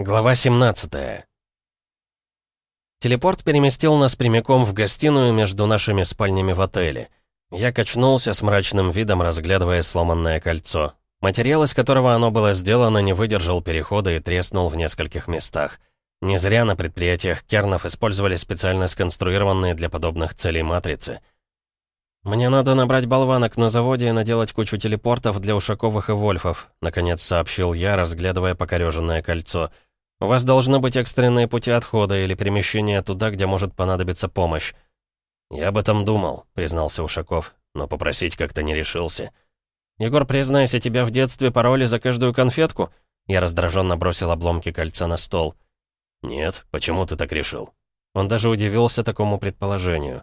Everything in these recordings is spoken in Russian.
Глава 17 Телепорт переместил нас прямиком в гостиную между нашими спальнями в отеле. Я качнулся с мрачным видом, разглядывая сломанное кольцо. Материал, из которого оно было сделано, не выдержал перехода и треснул в нескольких местах. Не зря на предприятиях Кернов использовали специально сконструированные для подобных целей матрицы. «Мне надо набрать болванок на заводе и наделать кучу телепортов для Ушаковых и Вольфов», наконец сообщил я, разглядывая покореженное кольцо — у вас должны быть экстренные пути отхода или перемещения туда, где может понадобиться помощь. «Я об этом думал», — признался Ушаков, но попросить как-то не решился. «Егор, признайся, тебя в детстве пароли за каждую конфетку?» Я раздраженно бросил обломки кольца на стол. «Нет, почему ты так решил?» Он даже удивился такому предположению.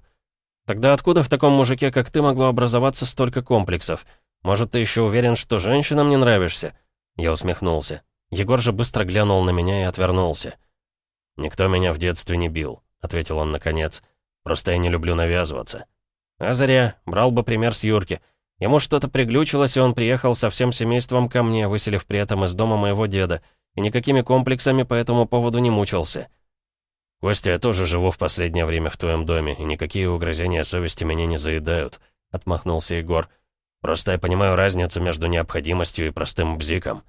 «Тогда откуда в таком мужике, как ты, могло образоваться столько комплексов? Может, ты еще уверен, что женщинам не нравишься?» Я усмехнулся. Егор же быстро глянул на меня и отвернулся. «Никто меня в детстве не бил», — ответил он наконец. «Просто я не люблю навязываться». «А зря. Брал бы пример с Юрки. Ему что-то приглючилось, и он приехал со всем семейством ко мне, выселив при этом из дома моего деда, и никакими комплексами по этому поводу не мучился». «Костя, я тоже живу в последнее время в твоем доме, и никакие угрызения совести меня не заедают», — отмахнулся Егор. «Просто я понимаю разницу между необходимостью и простым бзиком».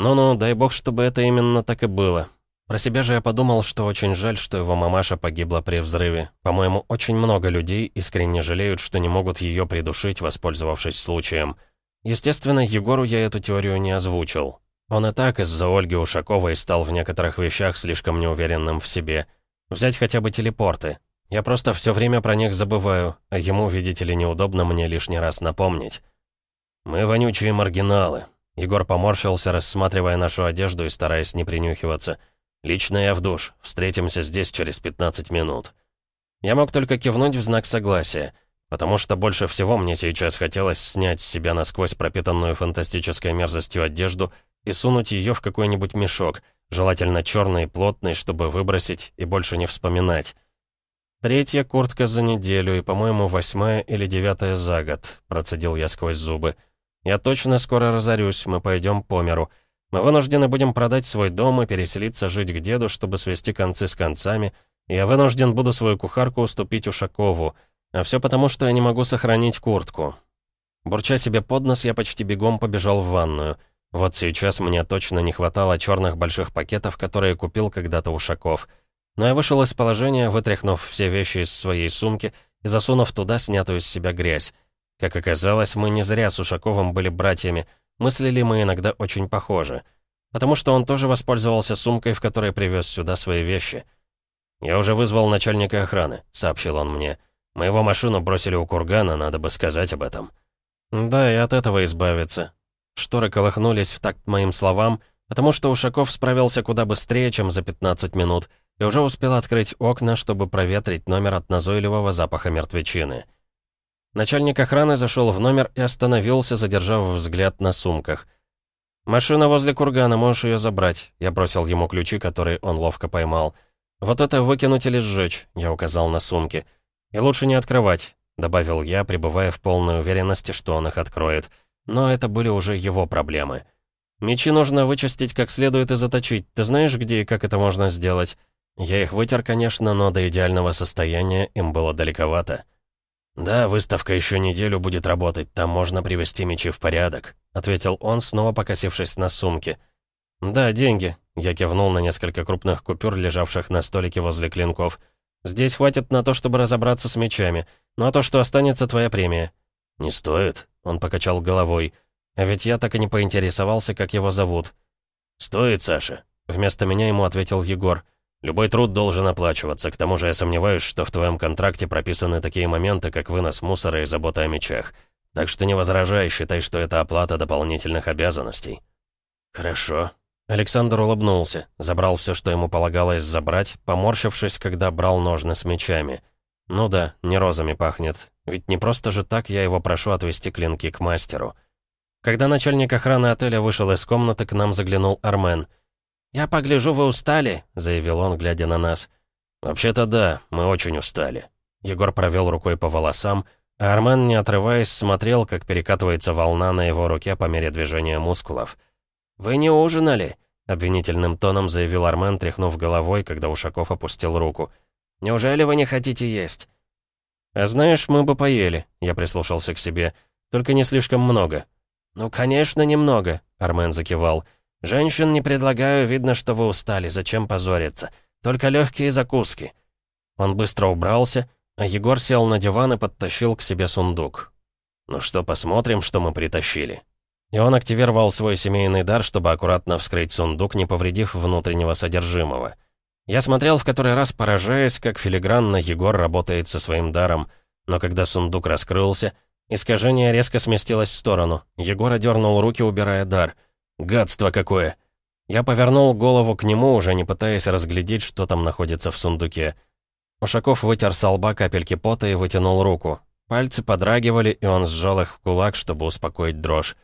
Ну-ну, дай бог, чтобы это именно так и было. Про себя же я подумал, что очень жаль, что его мамаша погибла при взрыве. По-моему, очень много людей искренне жалеют, что не могут ее придушить, воспользовавшись случаем. Естественно, Егору я эту теорию не озвучил. Он и так из-за Ольги Ушаковой стал в некоторых вещах слишком неуверенным в себе. Взять хотя бы телепорты. Я просто все время про них забываю, а ему, видите ли, неудобно мне лишний раз напомнить. «Мы вонючие маргиналы», Егор поморщился, рассматривая нашу одежду и стараясь не принюхиваться. «Лично я в душ. Встретимся здесь через 15 минут». Я мог только кивнуть в знак согласия, потому что больше всего мне сейчас хотелось снять с себя насквозь пропитанную фантастической мерзостью одежду и сунуть ее в какой-нибудь мешок, желательно черный и плотный, чтобы выбросить и больше не вспоминать. «Третья куртка за неделю и, по-моему, восьмая или девятая за год», — процедил я сквозь зубы. Я точно скоро разорюсь, мы пойдем по миру. Мы вынуждены будем продать свой дом и переселиться жить к деду, чтобы свести концы с концами. Я вынужден буду свою кухарку уступить Ушакову. А все потому, что я не могу сохранить куртку. Бурча себе под нос, я почти бегом побежал в ванную. Вот сейчас мне точно не хватало черных больших пакетов, которые купил когда-то Ушаков. Но я вышел из положения, вытряхнув все вещи из своей сумки и засунув туда снятую с себя грязь. Как оказалось, мы не зря с Ушаковым были братьями. Мыслили мы иногда очень похоже. Потому что он тоже воспользовался сумкой, в которой привез сюда свои вещи. «Я уже вызвал начальника охраны», — сообщил он мне. «Моего машину бросили у кургана, надо бы сказать об этом». «Да, и от этого избавиться». Шторы колыхнулись в такт моим словам, потому что Ушаков справился куда быстрее, чем за 15 минут, и уже успел открыть окна, чтобы проветрить номер от назойливого запаха мертвечины. Начальник охраны зашел в номер и остановился, задержав взгляд на сумках. «Машина возле кургана, можешь ее забрать». Я бросил ему ключи, которые он ловко поймал. «Вот это выкинуть или сжечь», — я указал на сумки. «И лучше не открывать», — добавил я, пребывая в полной уверенности, что он их откроет. Но это были уже его проблемы. «Мечи нужно вычистить как следует и заточить. Ты знаешь, где и как это можно сделать?» Я их вытер, конечно, но до идеального состояния им было далековато. «Да, выставка еще неделю будет работать, там можно привести мечи в порядок», ответил он, снова покосившись на сумки. «Да, деньги», я кивнул на несколько крупных купюр, лежавших на столике возле клинков. «Здесь хватит на то, чтобы разобраться с мечами. Ну а то, что останется, твоя премия». «Не стоит», — он покачал головой. «А ведь я так и не поинтересовался, как его зовут». «Стоит, Саша», — вместо меня ему ответил Егор. Любой труд должен оплачиваться, к тому же я сомневаюсь, что в твоем контракте прописаны такие моменты, как вынос мусора и забота о мечах. Так что не возражай, считай, что это оплата дополнительных обязанностей». «Хорошо». Александр улыбнулся, забрал все, что ему полагалось забрать, поморщившись, когда брал ножны с мечами. «Ну да, не розами пахнет. Ведь не просто же так я его прошу отвезти клинки к мастеру». Когда начальник охраны отеля вышел из комнаты, к нам заглянул Армен — «Я погляжу, вы устали», — заявил он, глядя на нас. «Вообще-то да, мы очень устали». Егор провел рукой по волосам, а Армен, не отрываясь, смотрел, как перекатывается волна на его руке по мере движения мускулов. «Вы не ужинали? обвинительным тоном заявил Армен, тряхнув головой, когда Ушаков опустил руку. «Неужели вы не хотите есть?» «А знаешь, мы бы поели», — я прислушался к себе. «Только не слишком много». «Ну, конечно, немного», — Армен закивал. «Женщин не предлагаю, видно, что вы устали, зачем позориться? Только легкие закуски». Он быстро убрался, а Егор сел на диван и подтащил к себе сундук. «Ну что, посмотрим, что мы притащили». И он активировал свой семейный дар, чтобы аккуратно вскрыть сундук, не повредив внутреннего содержимого. Я смотрел в который раз, поражаясь, как филигранно Егор работает со своим даром. Но когда сундук раскрылся, искажение резко сместилось в сторону. Егор одернул руки, убирая дар. «Гадство какое!» Я повернул голову к нему, уже не пытаясь разглядеть, что там находится в сундуке. Ушаков вытер со лба капельки пота и вытянул руку. Пальцы подрагивали, и он сжал их в кулак, чтобы успокоить дрожь.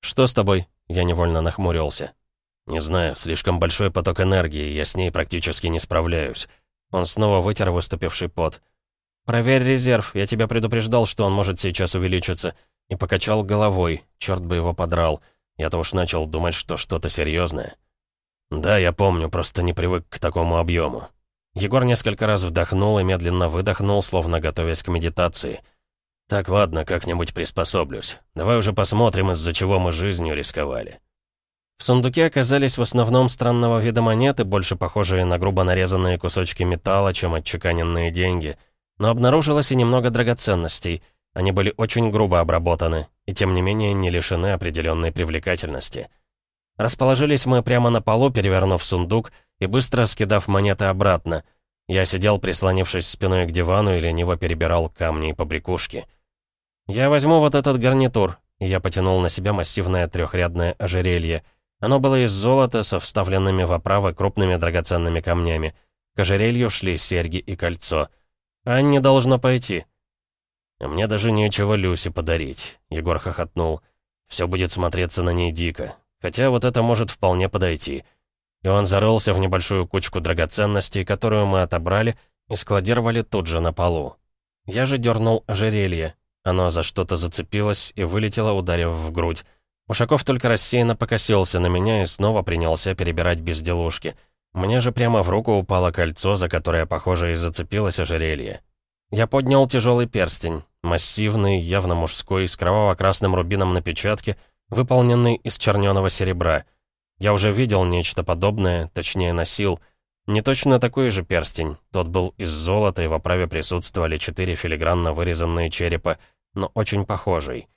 «Что с тобой?» Я невольно нахмурился. «Не знаю, слишком большой поток энергии, я с ней практически не справляюсь». Он снова вытер выступивший пот. «Проверь резерв, я тебя предупреждал, что он может сейчас увеличиться». И покачал головой, черт бы его подрал. Я-то уж начал думать, что что-то серьезное. «Да, я помню, просто не привык к такому объему». Егор несколько раз вдохнул и медленно выдохнул, словно готовясь к медитации – «Так, ладно, как-нибудь приспособлюсь. Давай уже посмотрим, из-за чего мы жизнью рисковали». В сундуке оказались в основном странного вида монеты, больше похожие на грубо нарезанные кусочки металла, чем отчеканенные деньги. Но обнаружилось и немного драгоценностей. Они были очень грубо обработаны, и тем не менее не лишены определенной привлекательности. Расположились мы прямо на полу, перевернув сундук и быстро скидав монеты обратно. Я сидел, прислонившись спиной к дивану и лениво перебирал камни и побрякушки. «Я возьму вот этот гарнитур», и я потянул на себя массивное трехрядное ожерелье. Оно было из золота со вставленными в оправы крупными драгоценными камнями. К ожерелью шли серьги и кольцо. «Анне должно пойти». «Мне даже нечего Люсе подарить», — Егор хохотнул. «Все будет смотреться на ней дико. Хотя вот это может вполне подойти». И он зарылся в небольшую кучку драгоценностей, которую мы отобрали и складировали тут же на полу. Я же дернул ожерелье. Оно за что-то зацепилось и вылетело, ударив в грудь. Ушаков только рассеянно покосился на меня и снова принялся перебирать безделушки. Мне же прямо в руку упало кольцо, за которое, похоже, и зацепилось ожерелье. Я поднял тяжелый перстень, массивный, явно мужской, с кроваво-красным рубином на печатке, выполненный из черненого серебра. Я уже видел нечто подобное, точнее носил — не точно такой же перстень. Тот был из золота, и в оправе присутствовали четыре филигранно вырезанные черепа, но очень похожий.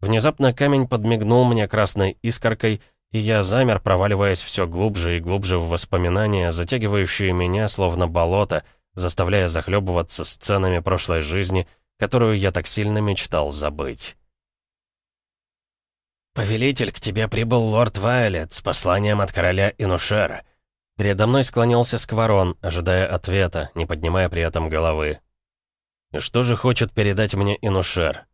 Внезапно камень подмигнул мне красной искоркой, и я замер, проваливаясь все глубже и глубже в воспоминания, затягивающие меня словно болото, заставляя захлебываться сценами прошлой жизни, которую я так сильно мечтал забыть. «Повелитель, к тебе прибыл лорд Вайлет с посланием от короля Инушера». Передо мной склонился Скворон, ожидая ответа, не поднимая при этом головы. «И что же хочет передать мне Инушер?»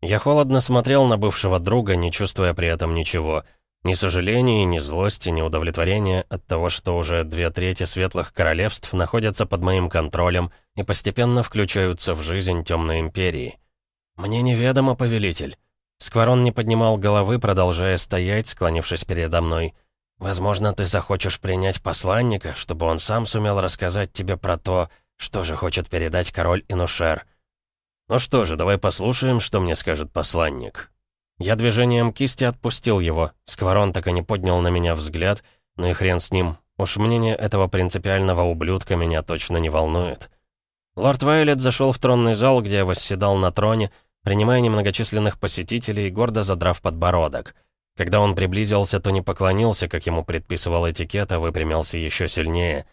Я холодно смотрел на бывшего друга, не чувствуя при этом ничего. Ни сожаления, ни злости, ни удовлетворения от того, что уже две трети светлых королевств находятся под моим контролем и постепенно включаются в жизнь Темной Империи. «Мне неведомо, повелитель». Скворон не поднимал головы, продолжая стоять, склонившись передо мной. Возможно, ты захочешь принять посланника, чтобы он сам сумел рассказать тебе про то, что же хочет передать король Инушер. Ну что же, давай послушаем, что мне скажет посланник. Я движением кисти отпустил его. Скворон так и не поднял на меня взгляд, ну и хрен с ним. Уж мнение этого принципиального ублюдка меня точно не волнует. Лорд Вайлет зашел в тронный зал, где я восседал на троне, принимая немногочисленных посетителей, гордо задрав подбородок. Когда он приблизился, то не поклонился, как ему предписывал этикет, а выпрямился еще сильнее.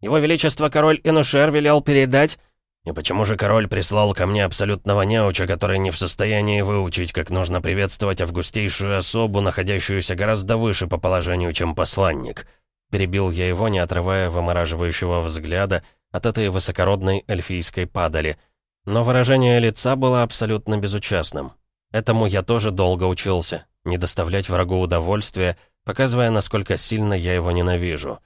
«Его Величество король Инушер велел передать...» «И почему же король прислал ко мне абсолютного неуча, который не в состоянии выучить, как нужно приветствовать августейшую особу, находящуюся гораздо выше по положению, чем посланник?» Перебил я его, не отрывая вымораживающего взгляда от этой высокородной эльфийской падали. Но выражение лица было абсолютно безучастным. Этому я тоже долго учился, не доставлять врагу удовольствия, показывая, насколько сильно я его ненавижу.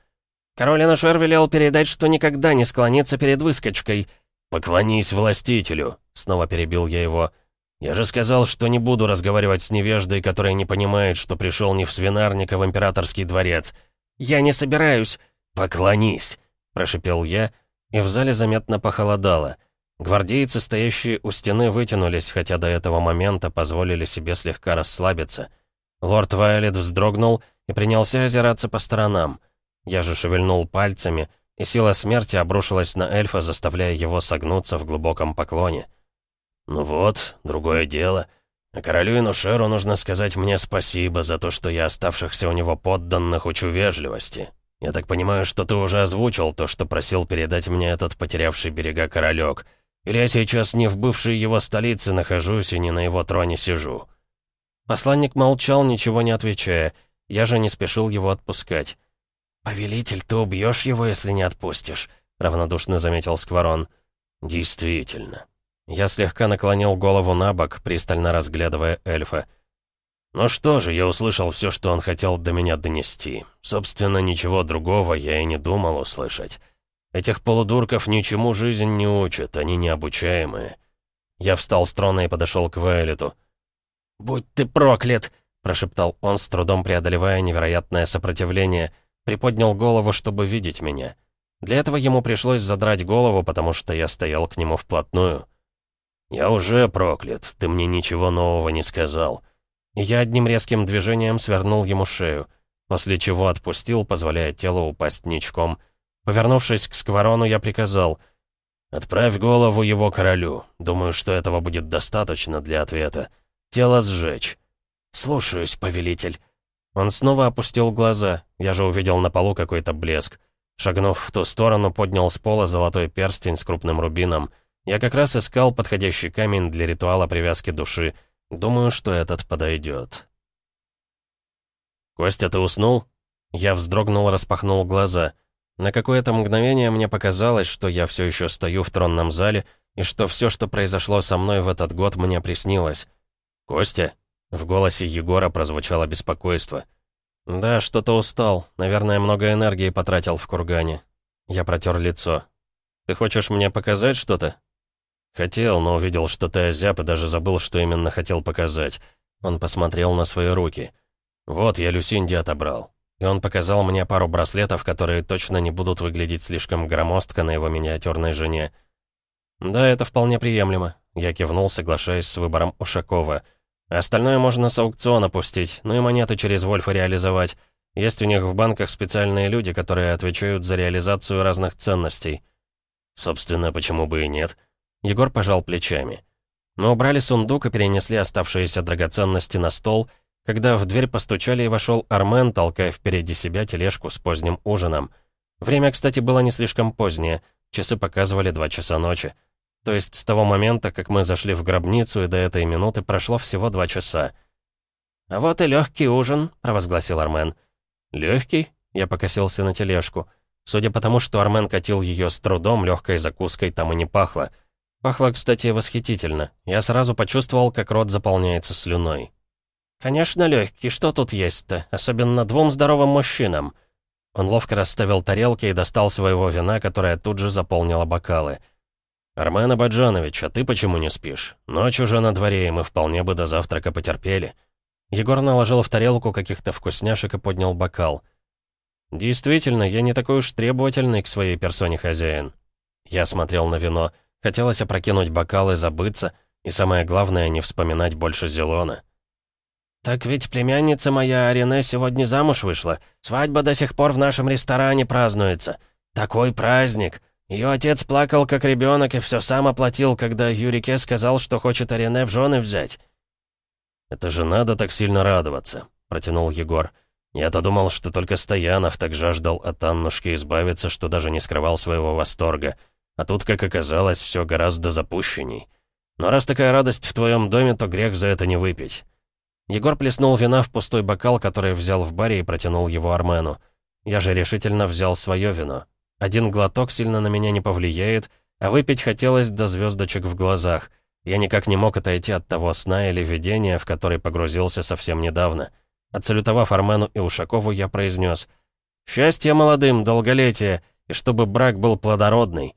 Король Анашер велел передать, что никогда не склонится перед выскочкой. «Поклонись властителю», — снова перебил я его. «Я же сказал, что не буду разговаривать с невеждой, которая не понимает, что пришел не в свинарник, а в императорский дворец. «Я не собираюсь!» «Поклонись!» — прошипел я, и в зале заметно похолодало. Гвардейцы, стоящие у стены, вытянулись, хотя до этого момента позволили себе слегка расслабиться. Лорд Вайолет вздрогнул и принялся озираться по сторонам. Я же шевельнул пальцами, и сила смерти обрушилась на эльфа, заставляя его согнуться в глубоком поклоне. «Ну вот, другое дело. А королю Инушеру нужно сказать мне спасибо за то, что я оставшихся у него подданных учу вежливости. Я так понимаю, что ты уже озвучил то, что просил передать мне этот потерявший берега королек. Или я сейчас не в бывшей его столице нахожусь и не на его троне сижу?» Посланник молчал, ничего не отвечая. Я же не спешил его отпускать. «Повелитель, ты убьешь его, если не отпустишь», — равнодушно заметил Скворон. «Действительно». Я слегка наклонил голову на бок, пристально разглядывая эльфа. «Ну что же, я услышал все, что он хотел до меня донести. Собственно, ничего другого я и не думал услышать. Этих полудурков ничему жизнь не учит, они необучаемые». Я встал с трона и подошел к Вайлету. «Будь ты проклят!» — прошептал он, с трудом преодолевая невероятное сопротивление — приподнял голову, чтобы видеть меня. Для этого ему пришлось задрать голову, потому что я стоял к нему вплотную. «Я уже проклят, ты мне ничего нового не сказал». И я одним резким движением свернул ему шею, после чего отпустил, позволяя телу упасть ничком. Повернувшись к скворону, я приказал «Отправь голову его королю. Думаю, что этого будет достаточно для ответа. Тело сжечь». «Слушаюсь, повелитель». Он снова опустил глаза, я же увидел на полу какой-то блеск. Шагнув в ту сторону, поднял с пола золотой перстень с крупным рубином. Я как раз искал подходящий камень для ритуала привязки души. Думаю, что этот подойдет. «Костя, ты уснул?» Я вздрогнул, распахнул глаза. На какое-то мгновение мне показалось, что я все еще стою в тронном зале, и что все, что произошло со мной в этот год, мне приснилось. «Костя?» В голосе Егора прозвучало беспокойство. «Да, что-то устал. Наверное, много энергии потратил в кургане». Я протер лицо. «Ты хочешь мне показать что-то?» «Хотел, но увидел, что ты озяб и даже забыл, что именно хотел показать». Он посмотрел на свои руки. «Вот, я Люсинди отобрал». И он показал мне пару браслетов, которые точно не будут выглядеть слишком громоздко на его миниатюрной жене. «Да, это вполне приемлемо», — я кивнул, соглашаясь с выбором Ушакова. «Да». Остальное можно с аукциона пустить, ну и монеты через Вольфа реализовать. Есть у них в банках специальные люди, которые отвечают за реализацию разных ценностей. Собственно, почему бы и нет? Егор пожал плечами. Мы убрали сундук и перенесли оставшиеся драгоценности на стол, когда в дверь постучали и вошел Армен, толкая впереди себя тележку с поздним ужином. Время, кстати, было не слишком позднее, часы показывали два часа ночи. То есть с того момента, как мы зашли в гробницу, и до этой минуты прошло всего два часа. «А вот и легкий ужин», — провозгласил Армен. «Легкий?» — я покосился на тележку. Судя по тому, что Армен катил ее с трудом, легкой закуской там и не пахло. Пахло, кстати, восхитительно. Я сразу почувствовал, как рот заполняется слюной. «Конечно, легкий. Что тут есть-то? Особенно двум здоровым мужчинам». Он ловко расставил тарелки и достал своего вина, которое тут же заполнило бокалы. «Армен Абаджанович, а ты почему не спишь? Ночь уже на дворе, и мы вполне бы до завтрака потерпели». Егор наложил в тарелку каких-то вкусняшек и поднял бокал. «Действительно, я не такой уж требовательный к своей персоне хозяин». Я смотрел на вино. Хотелось опрокинуть бокал и забыться, и самое главное, не вспоминать больше Зелона. «Так ведь племянница моя Арине сегодня замуж вышла. Свадьба до сих пор в нашем ресторане празднуется. Такой праздник! Ее отец плакал как ребенок и все сам оплатил, когда Юрике сказал, что хочет Арене в жены взять. «Это же надо так сильно радоваться», — протянул Егор. «Я-то думал, что только Стоянов так жаждал от Аннушки избавиться, что даже не скрывал своего восторга. А тут, как оказалось, все гораздо запущенней. Но раз такая радость в твоем доме, то грех за это не выпить». Егор плеснул вина в пустой бокал, который взял в баре и протянул его Армену. Я же решительно взял свое вино. Один глоток сильно на меня не повлияет, а выпить хотелось до звездочек в глазах. Я никак не мог отойти от того сна или видения, в который погрузился совсем недавно. Отсалютовав Армену и Ушакову, я произнес «Счастье молодым, долголетие, и чтобы брак был плодородный».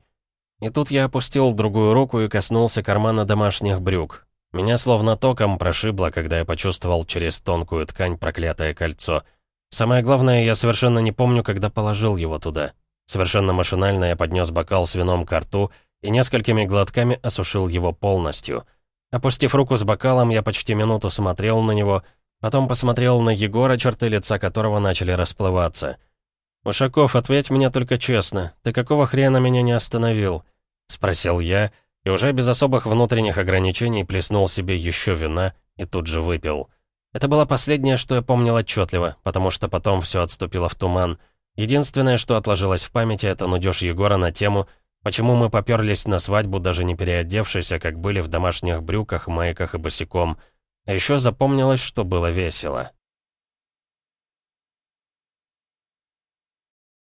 И тут я опустил другую руку и коснулся кармана домашних брюк. Меня словно током прошибло, когда я почувствовал через тонкую ткань проклятое кольцо. Самое главное, я совершенно не помню, когда положил его туда. Совершенно машинально я поднес бокал с вином к рту и несколькими глотками осушил его полностью. Опустив руку с бокалом, я почти минуту смотрел на него, потом посмотрел на Егора, черты лица которого начали расплываться. «Ушаков, ответь мне только честно, ты какого хрена меня не остановил?» — спросил я, и уже без особых внутренних ограничений плеснул себе еще вина и тут же выпил. Это было последнее, что я помнил отчетливо, потому что потом все отступило в туман. Единственное, что отложилось в памяти, это нудеж Егора на тему, почему мы поперлись на свадьбу, даже не переодевшись, а как были в домашних брюках, майках и босиком. А еще запомнилось, что было весело.